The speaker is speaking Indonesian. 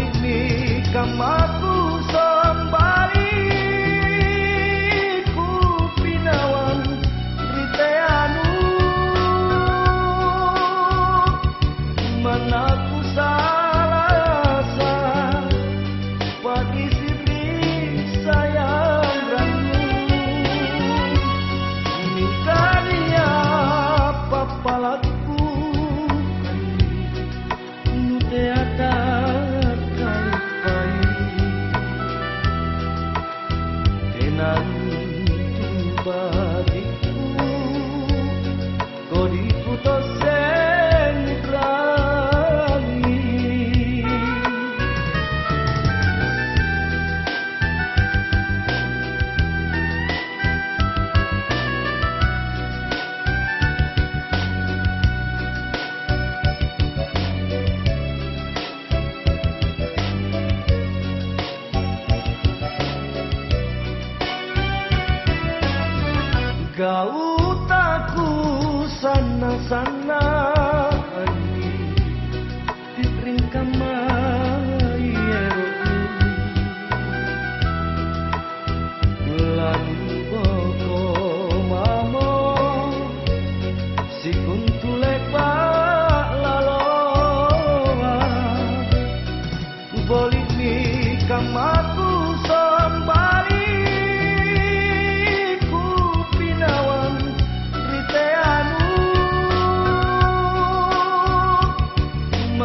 kami kamaku Kau takku sana sana di ringkaman.